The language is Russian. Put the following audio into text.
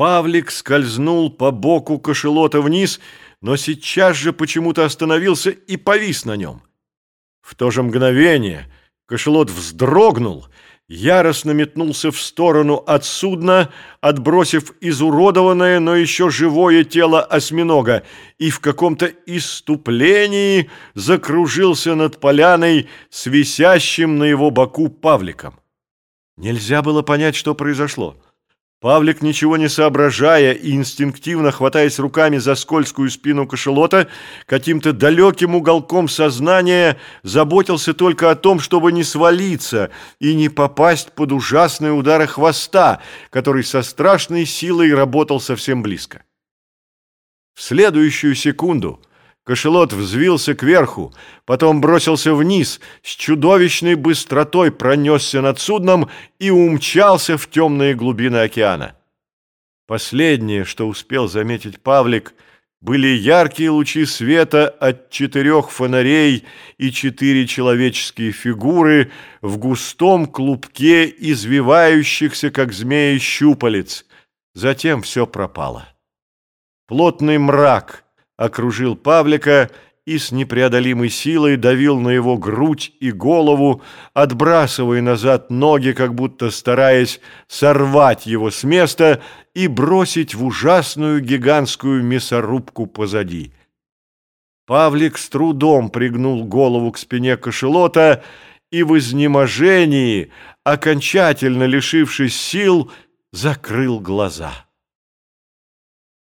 Павлик скользнул по боку кошелота вниз, но сейчас же почему-то остановился и повис на нем. В то же мгновение кошелот вздрогнул, яростно метнулся в сторону от судна, отбросив изуродованное, но еще живое тело осьминога, и в каком-то иступлении закружился над поляной с висящим на его боку Павликом. Нельзя было понять, что произошло. Павлик, ничего не соображая и инстинктивно хватаясь руками за скользкую спину кошелота, каким-то далеким уголком сознания заботился только о том, чтобы не свалиться и не попасть под ужасные удары хвоста, который со страшной силой работал совсем близко. В следующую секунду Кошелот взвился кверху, потом бросился вниз, с чудовищной быстротой пронесся над судном и умчался в темные глубины океана. Последнее, что успел заметить Павлик, были яркие лучи света от четырех фонарей и четыре человеческие фигуры в густом клубке извивающихся, как змеи, щупалец. Затем все пропало. Плотный мрак — окружил Павлика и с непреодолимой силой давил на его грудь и голову, отбрасывая назад ноги, как будто стараясь сорвать его с места и бросить в ужасную гигантскую мясорубку позади. Павлик с трудом пригнул голову к спине кошелота и в изнеможении, окончательно лишившись сил, закрыл глаза.